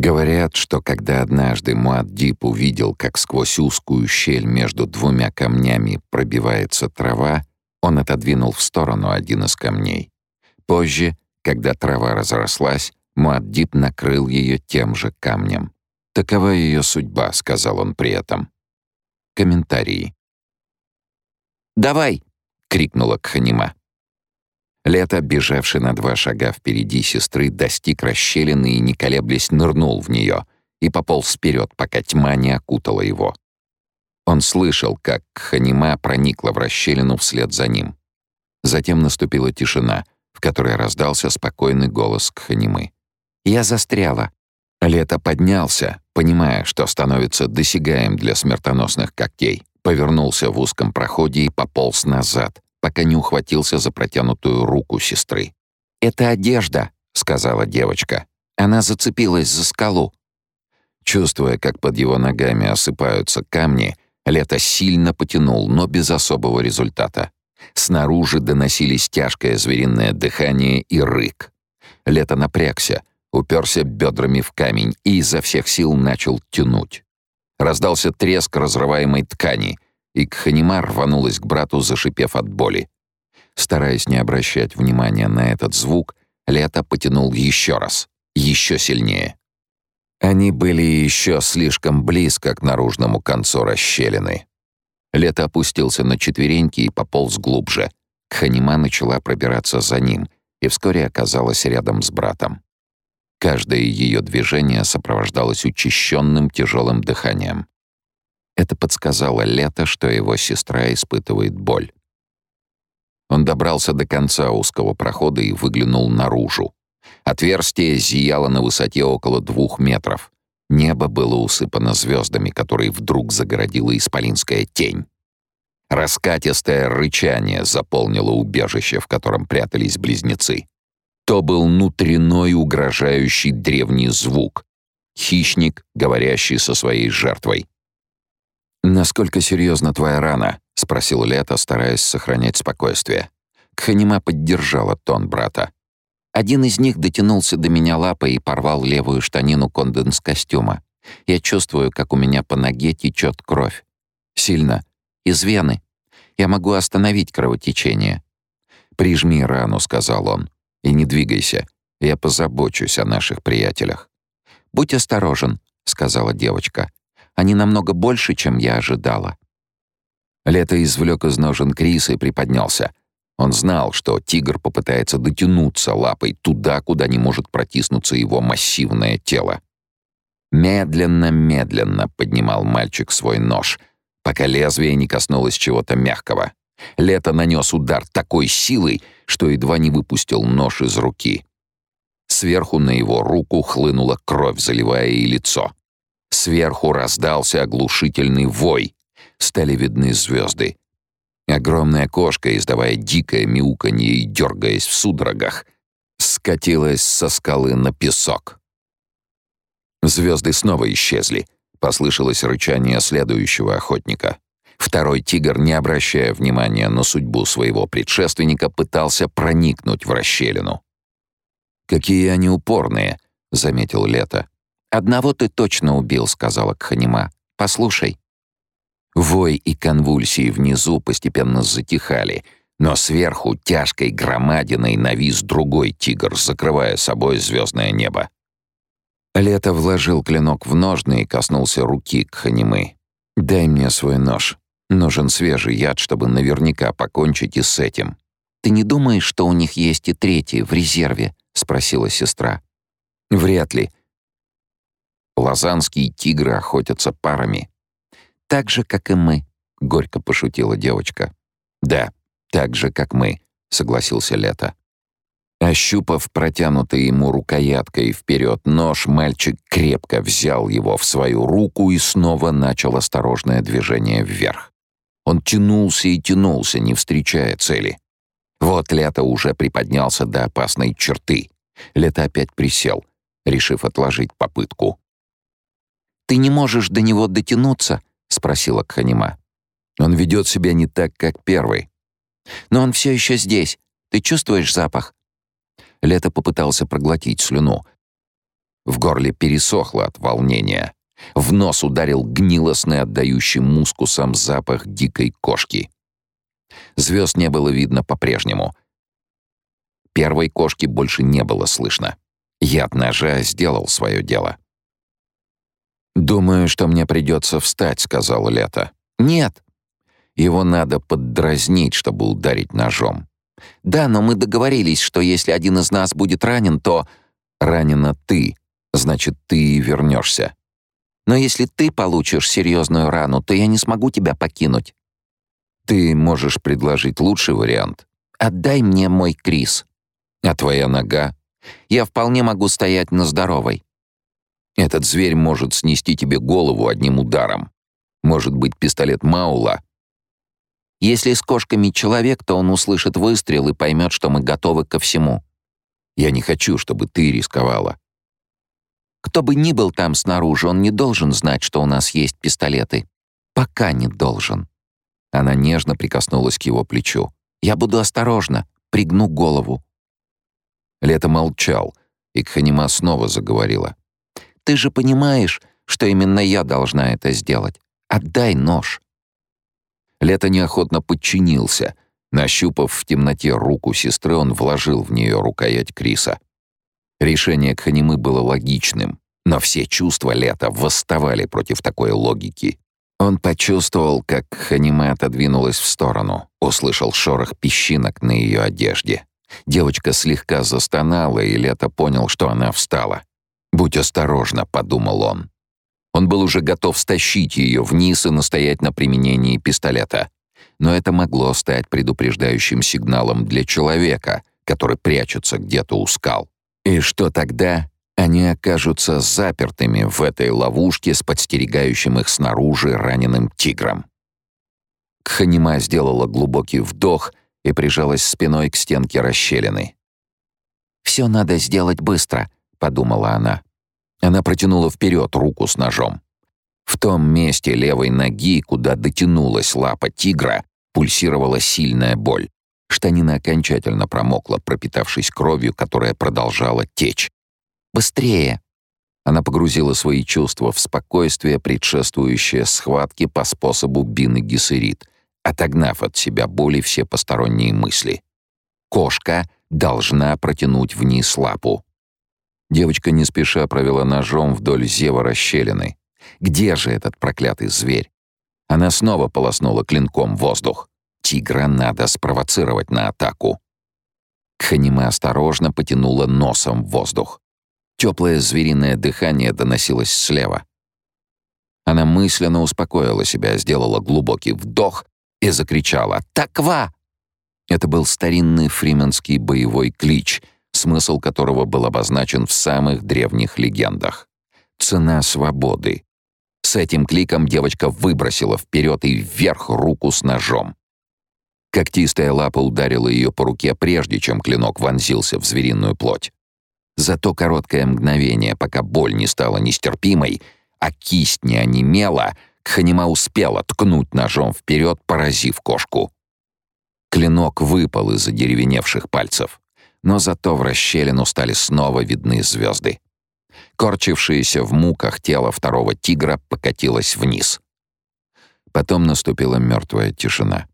Говорят, что когда однажды Муаддип увидел, как сквозь узкую щель между двумя камнями пробивается трава, он отодвинул в сторону один из камней. Позже, когда трава разрослась, Муаддип накрыл ее тем же камнем. «Такова ее судьба», — сказал он при этом. Комментарии. «Давай!» — крикнула Кханима. Лето, бежавший на два шага впереди сестры, достиг расщелины и, не колеблясь, нырнул в нее и пополз вперед, пока тьма не окутала его. Он слышал, как Ханима проникла в расщелину вслед за ним. Затем наступила тишина, в которой раздался спокойный голос Кханимы. «Я застряла». Лето поднялся, понимая, что становится досягаем для смертоносных когтей, повернулся в узком проходе и пополз назад, пока не ухватился за протянутую руку сестры. «Это одежда», — сказала девочка. Она зацепилась за скалу. Чувствуя, как под его ногами осыпаются камни, Лето сильно потянул, но без особого результата. Снаружи доносились тяжкое звериное дыхание и рык. Лето напрягся, уперся бедрами в камень и изо всех сил начал тянуть. Раздался треск разрываемой ткани — и Кханима рванулась к брату, зашипев от боли. Стараясь не обращать внимания на этот звук, Лето потянул еще раз, еще сильнее. Они были еще слишком близко к наружному концу расщелины. Лето опустился на четвереньки и пополз глубже. Кханима начала пробираться за ним и вскоре оказалась рядом с братом. Каждое ее движение сопровождалось учащенным тяжелым дыханием. Это подсказало Лето, что его сестра испытывает боль. Он добрался до конца узкого прохода и выглянул наружу. Отверстие зияло на высоте около двух метров. Небо было усыпано звездами, которые вдруг загородила исполинская тень. Раскатистое рычание заполнило убежище, в котором прятались близнецы. То был внутренной угрожающий древний звук. Хищник, говорящий со своей жертвой. «Насколько серьезна твоя рана?» — спросил Лето, стараясь сохранять спокойствие. Кханима поддержала тон брата. Один из них дотянулся до меня лапой и порвал левую штанину конденс-костюма. Я чувствую, как у меня по ноге течет кровь. Сильно. Из вены. Я могу остановить кровотечение. «Прижми рану», — сказал он, — «и не двигайся. Я позабочусь о наших приятелях». «Будь осторожен», — сказала девочка. Они намного больше, чем я ожидала. Лето извлек из ножен Крис и приподнялся. Он знал, что тигр попытается дотянуться лапой туда, куда не может протиснуться его массивное тело. Медленно-медленно поднимал мальчик свой нож, пока лезвие не коснулось чего-то мягкого. Лето нанес удар такой силой, что едва не выпустил нож из руки. Сверху на его руку хлынула кровь, заливая ей лицо. Сверху раздался оглушительный вой. Стали видны звезды. Огромная кошка, издавая дикое мяуканье и дергаясь в судорогах, скатилась со скалы на песок. Звезды снова исчезли. Послышалось рычание следующего охотника. Второй тигр, не обращая внимания на судьбу своего предшественника, пытался проникнуть в расщелину. «Какие они упорные», — заметил Лето. «Одного ты точно убил», — сказала Кханима. «Послушай». Вой и конвульсии внизу постепенно затихали, но сверху тяжкой громадиной навис другой тигр, закрывая собой звездное небо. Лето вложил клинок в ножны и коснулся руки Кханимы. «Дай мне свой нож. Нужен свежий яд, чтобы наверняка покончить и с этим». «Ты не думаешь, что у них есть и третий в резерве?» — спросила сестра. «Вряд ли. Лазанские тигры охотятся парами. Так же, как и мы, горько пошутила девочка. Да, так же, как мы, согласился Лето. Ощупав протянутый ему рукояткой вперед нож, мальчик крепко взял его в свою руку и снова начал осторожное движение вверх. Он тянулся и тянулся, не встречая цели. Вот Лето уже приподнялся до опасной черты. Лето опять присел, решив отложить попытку. «Ты не можешь до него дотянуться?» — спросила Кханима. «Он ведет себя не так, как первый». «Но он все еще здесь. Ты чувствуешь запах?» Лето попытался проглотить слюну. В горле пересохло от волнения. В нос ударил гнилостный, отдающий мускусом запах дикой кошки. Звезд не было видно по-прежнему. Первой кошки больше не было слышно. Яд ножа сделал свое дело. «Думаю, что мне придется встать», — сказал Лето. «Нет». Его надо поддразнить, чтобы ударить ножом. «Да, но мы договорились, что если один из нас будет ранен, то...» «Ранена ты, значит, ты и вернешься. Но если ты получишь серьезную рану, то я не смогу тебя покинуть. Ты можешь предложить лучший вариант. Отдай мне мой Крис. А твоя нога? Я вполне могу стоять на здоровой. Этот зверь может снести тебе голову одним ударом. Может быть, пистолет Маула. Если с кошками человек, то он услышит выстрел и поймет, что мы готовы ко всему. Я не хочу, чтобы ты рисковала. Кто бы ни был там снаружи, он не должен знать, что у нас есть пистолеты. Пока не должен. Она нежно прикоснулась к его плечу. «Я буду осторожна, пригну голову». Лето молчал, и Кханима снова заговорила. «Ты же понимаешь, что именно я должна это сделать. Отдай нож». Лето неохотно подчинился. Нащупав в темноте руку сестры, он вложил в нее рукоять Криса. Решение Кханимы было логичным, но все чувства Лета восставали против такой логики. Он почувствовал, как Ханима отодвинулась в сторону, услышал шорох песчинок на ее одежде. Девочка слегка застонала, и Лето понял, что она встала. «Будь осторожна», — подумал он. Он был уже готов стащить ее вниз и настоять на применении пистолета. Но это могло стать предупреждающим сигналом для человека, который прячется где-то у скал. И что тогда? они окажутся запертыми в этой ловушке с подстерегающим их снаружи раненым тигром. Кханима сделала глубокий вдох и прижалась спиной к стенке расщелины. «Все надо сделать быстро», — подумала она. Она протянула вперед руку с ножом. В том месте левой ноги, куда дотянулась лапа тигра, пульсировала сильная боль. Штанина окончательно промокла, пропитавшись кровью, которая продолжала течь. Быстрее!» Она погрузила свои чувства в спокойствие, предшествующее схватке по способу Бины Гессерит, отогнав от себя боли все посторонние мысли. Кошка должна протянуть вниз лапу. Девочка не спеша провела ножом вдоль зева расщелины. Где же этот проклятый зверь? Она снова полоснула клинком воздух. Тигра надо спровоцировать на атаку. Кханиме осторожно потянула носом в воздух. Теплое звериное дыхание доносилось слева. Она мысленно успокоила себя, сделала глубокий вдох и закричала «Таква!». Это был старинный фрименский боевой клич, смысл которого был обозначен в самых древних легендах. «Цена свободы». С этим кликом девочка выбросила вперед и вверх руку с ножом. Когтистая лапа ударила ее по руке, прежде чем клинок вонзился в звериную плоть. За то короткое мгновение, пока боль не стала нестерпимой, а кисть не онемела, Кханима успела ткнуть ножом вперед, поразив кошку. Клинок выпал из одеревеневших пальцев, но зато в расщелину стали снова видны звезды. Корчившееся в муках тело второго тигра покатилось вниз. Потом наступила мертвая тишина.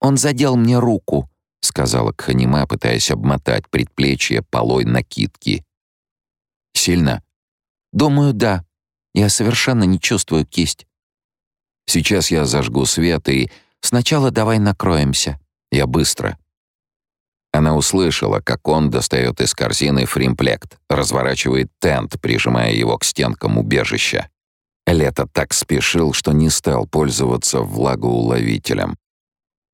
«Он задел мне руку», — сказала Кханима, пытаясь обмотать предплечье полой накидки. «Сильно?» «Думаю, да. Я совершенно не чувствую кисть». «Сейчас я зажгу свет и...» «Сначала давай накроемся. Я быстро». Она услышала, как он достает из корзины фримплект, разворачивает тент, прижимая его к стенкам убежища. Лето так спешил, что не стал пользоваться влагоуловителем.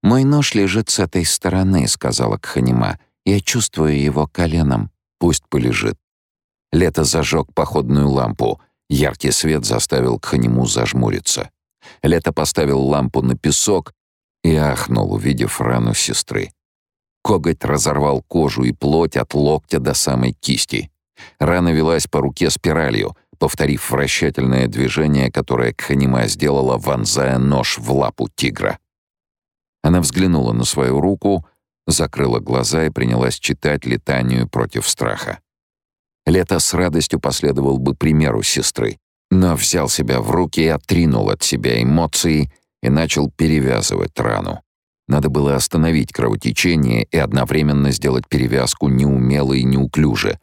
«Мой нож лежит с этой стороны», — сказала Кханима. «Я чувствую его коленом. Пусть полежит». Лето зажег походную лампу. Яркий свет заставил Кханиму зажмуриться. Лето поставил лампу на песок и ахнул, увидев рану сестры. Коготь разорвал кожу и плоть от локтя до самой кисти. Рана велась по руке спиралью, повторив вращательное движение, которое Кханима сделала, вонзая нож в лапу тигра. Она взглянула на свою руку, закрыла глаза и принялась читать летанию против страха. Лето с радостью последовал бы примеру сестры, но взял себя в руки и отринул от себя эмоции и начал перевязывать рану. Надо было остановить кровотечение и одновременно сделать перевязку неумело и неуклюже,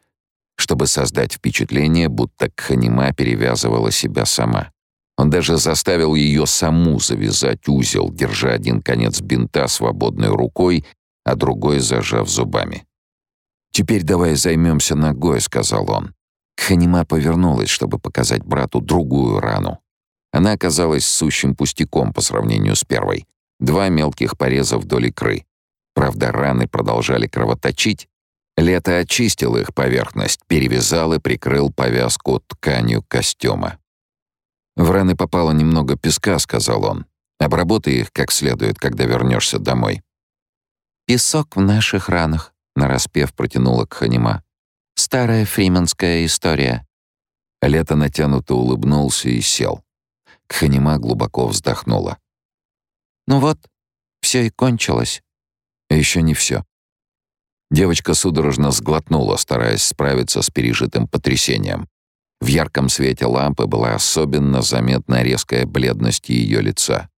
чтобы создать впечатление, будто Кханима перевязывала себя сама. Он даже заставил ее саму завязать узел, держа один конец бинта свободной рукой, а другой зажав зубами. «Теперь давай займемся ногой», — сказал он. Кханима повернулась, чтобы показать брату другую рану. Она оказалась сущим пустяком по сравнению с первой. Два мелких пореза вдоль икры. Правда, раны продолжали кровоточить. Лето очистил их поверхность, перевязал и прикрыл повязку тканью костюма. «В раны попало немного песка», — сказал он. «Обработай их как следует, когда вернешься домой». «Песок в наших ранах», — нараспев протянула Кханима. «Старая фриманская история». Лето натянуто улыбнулся и сел. Кханима глубоко вздохнула. «Ну вот, все и кончилось». Еще не все. Девочка судорожно сглотнула, стараясь справиться с пережитым потрясением. В ярком свете лампы была особенно заметна резкая бледность ее лица.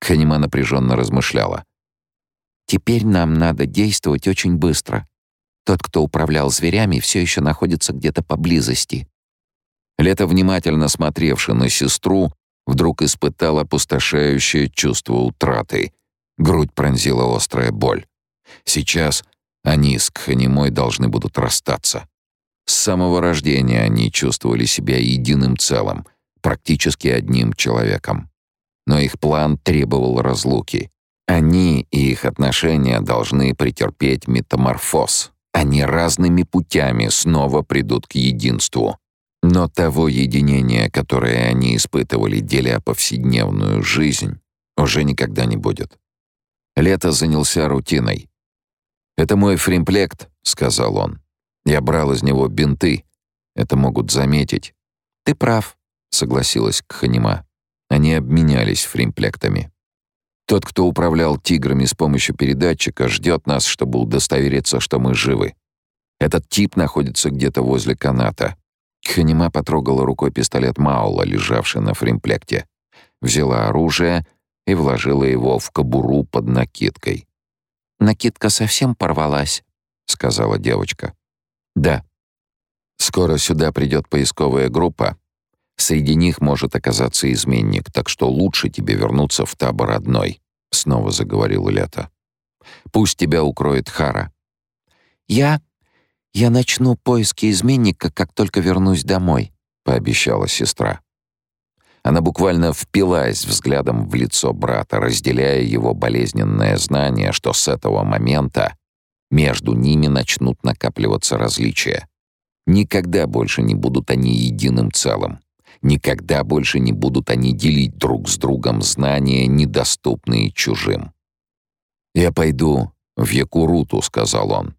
Ханима напряженно размышляла. «Теперь нам надо действовать очень быстро. Тот, кто управлял зверями, все еще находится где-то поблизости». Лето, внимательно смотревший на сестру, вдруг испытал опустошающее чувство утраты. Грудь пронзила острая боль. Сейчас они с Кханимой должны будут расстаться. С самого рождения они чувствовали себя единым целым, практически одним человеком. Но их план требовал разлуки. Они и их отношения должны претерпеть метаморфоз. Они разными путями снова придут к единству. Но того единения, которое они испытывали, деля повседневную жизнь, уже никогда не будет. Лето занялся рутиной. «Это мой фримплект», — сказал он. «Я брал из него бинты. Это могут заметить». «Ты прав», — согласилась Кханима. Они обменялись фримплектами. Тот, кто управлял тиграми с помощью передатчика, ждет нас, чтобы удостовериться, что мы живы. Этот тип находится где-то возле каната. Ханима потрогала рукой пистолет Маула, лежавший на фримплекте. Взяла оружие и вложила его в кобуру под накидкой. «Накидка совсем порвалась», — сказала девочка. «Да. Скоро сюда придет поисковая группа. Среди них может оказаться изменник, так что лучше тебе вернуться в табор одной», — снова заговорил Лето. «Пусть тебя укроет Хара». «Я «Я начну поиски изменника, как только вернусь домой», — пообещала сестра. Она буквально впилась взглядом в лицо брата, разделяя его болезненное знание, что с этого момента между ними начнут накапливаться различия. Никогда больше не будут они единым целым. Никогда больше не будут они делить друг с другом знания, недоступные чужим. «Я пойду в Якуруту», — сказал он.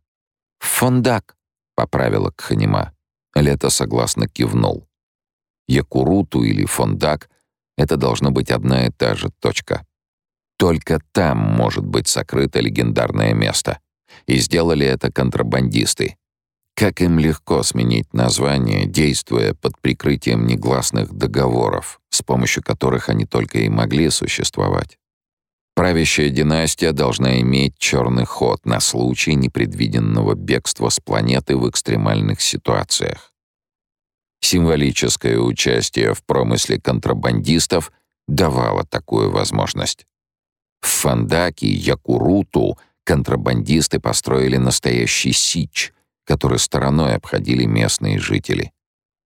«В Фондак», — поправила Кханима. Лето согласно кивнул. Якуруту или Фондак — это должно быть одна и та же точка. Только там может быть сокрыто легендарное место. И сделали это контрабандисты. Как им легко сменить название, действуя под прикрытием негласных договоров, с помощью которых они только и могли существовать. Правящая династия должна иметь черный ход на случай непредвиденного бегства с планеты в экстремальных ситуациях. Символическое участие в промысле контрабандистов давало такую возможность. В Фандаке, Якуруту контрабандисты построили настоящий сич, который стороной обходили местные жители.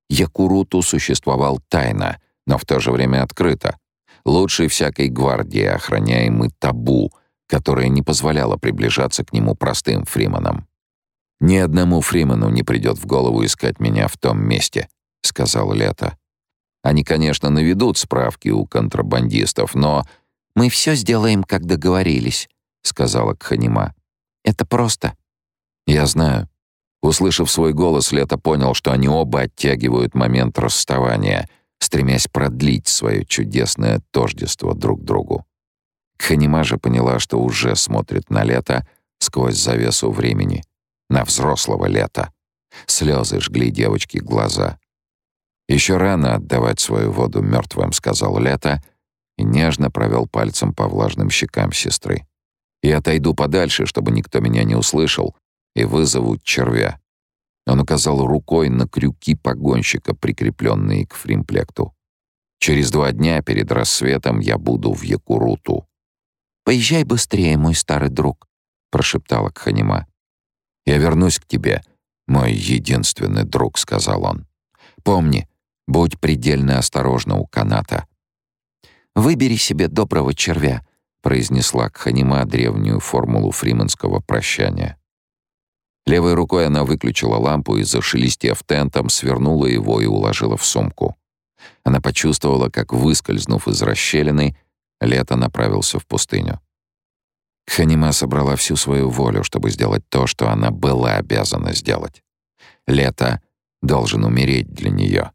Якуруту существовал тайно, но в то же время открыто — лучший всякой гвардии, охраняемый табу, которое не позволяло приближаться к нему простым фриманам. «Ни одному фриману не придет в голову искать меня в том месте», — сказал Лето. «Они, конечно, наведут справки у контрабандистов, но...» «Мы все сделаем, как договорились», — сказала Кханима. «Это просто». «Я знаю». Услышав свой голос, Лето понял, что они оба оттягивают момент расставания — стремясь продлить свое чудесное тождество друг другу. Ханима же поняла, что уже смотрит на лето сквозь завесу времени, на взрослого лета. Слезы жгли девочке глаза. «Еще рано отдавать свою воду мертвым», — сказал Лето, и нежно провел пальцем по влажным щекам сестры. «Я отойду подальше, чтобы никто меня не услышал, и вызову червя». Он указал рукой на крюки погонщика, прикрепленные к фримплекту. «Через два дня перед рассветом я буду в Якуруту». «Поезжай быстрее, мой старый друг», — прошептала Кханима. «Я вернусь к тебе, мой единственный друг», — сказал он. «Помни, будь предельно осторожна у каната». «Выбери себе доброго червя», — произнесла Кханима древнюю формулу фриманского прощания. Левой рукой она выключила лампу и, зашелестев тентом, свернула его и уложила в сумку. Она почувствовала, как, выскользнув из расщелины, Лето направился в пустыню. Ханима собрала всю свою волю, чтобы сделать то, что она была обязана сделать. Лето должен умереть для нее.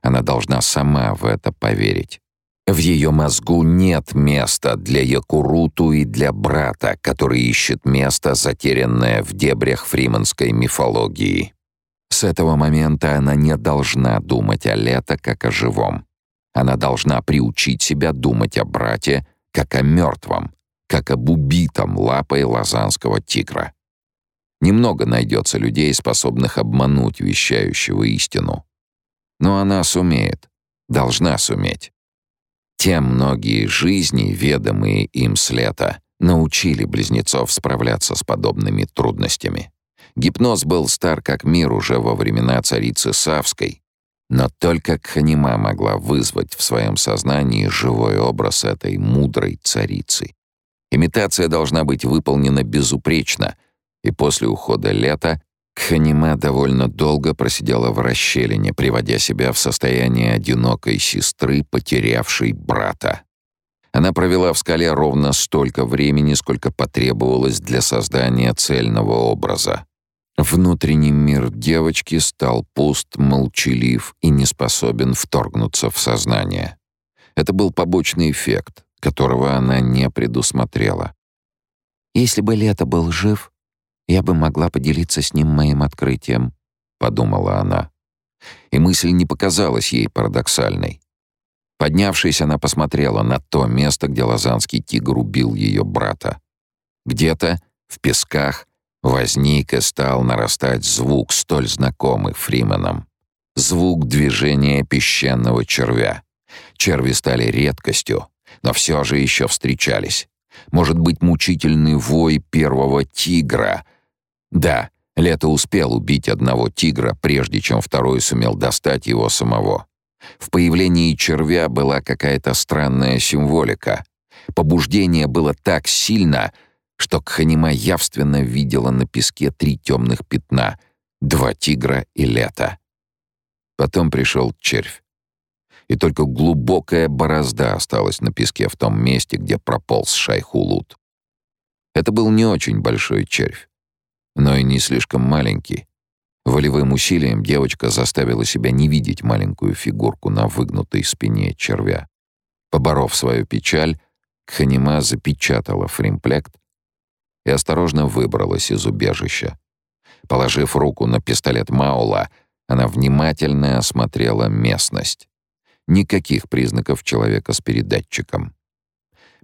Она должна сама в это поверить. В ее мозгу нет места для Якуруту и для брата, который ищет место, затерянное в дебрях фриманской мифологии. С этого момента она не должна думать о Лето как о живом. Она должна приучить себя думать о брате как о мертвом, как об убитом лапой лазанского тигра. Немного найдется людей, способных обмануть вещающего истину. Но она сумеет, должна суметь. Те многие жизни, ведомые им с лета, научили близнецов справляться с подобными трудностями. Гипноз был стар как мир уже во времена царицы Савской, но только Кханима могла вызвать в своем сознании живой образ этой мудрой царицы. Имитация должна быть выполнена безупречно, и после ухода лета Кханима довольно долго просидела в расщелине, приводя себя в состояние одинокой сестры, потерявшей брата. Она провела в скале ровно столько времени, сколько потребовалось для создания цельного образа. Внутренний мир девочки стал пуст, молчалив и не способен вторгнуться в сознание. Это был побочный эффект, которого она не предусмотрела. «Если бы Лето был жив, я бы могла поделиться с ним моим открытием», — подумала она. И мысль не показалась ей парадоксальной. Поднявшись, она посмотрела на то место, где лазанский тигр убил ее брата. Где-то, в песках, возник и стал нарастать звук, столь знакомый Фрименам. Звук движения песчаного червя. Черви стали редкостью, но все же еще встречались. Может быть, мучительный вой первого тигра — да, Лето успел убить одного тигра, прежде чем второй сумел достать его самого. В появлении червя была какая-то странная символика. Побуждение было так сильно, что Кханима явственно видела на песке три темных пятна — два тигра и лето. Потом пришел червь. И только глубокая борозда осталась на песке в том месте, где прополз Шайхулут. Это был не очень большой червь но и не слишком маленький. Волевым усилием девочка заставила себя не видеть маленькую фигурку на выгнутой спине червя. Поборов свою печаль, Кханима запечатала фримплект и осторожно выбралась из убежища. Положив руку на пистолет Маула, она внимательно осмотрела местность. Никаких признаков человека с передатчиком.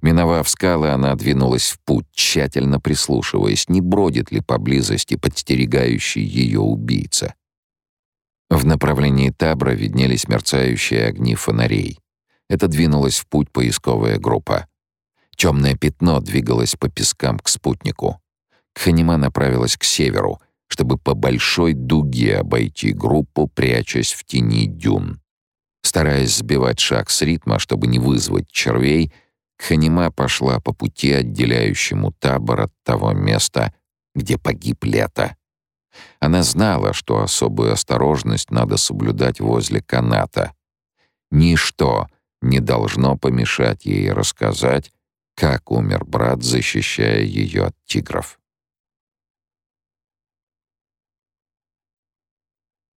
Миновав скалы, она двинулась в путь, тщательно прислушиваясь, не бродит ли поблизости подстерегающий ее убийца. В направлении Табра виднелись мерцающие огни фонарей. Это двинулась в путь поисковая группа. Темное пятно двигалось по пескам к спутнику. Кханима направилась к северу, чтобы по большой дуге обойти группу, прячась в тени дюн. Стараясь сбивать шаг с ритма, чтобы не вызвать червей, Ханима пошла по пути, отделяющему табор от того места, где погиб Лето. Она знала, что особую осторожность надо соблюдать возле каната. Ничто не должно помешать ей рассказать, как умер брат, защищая ее от тигров.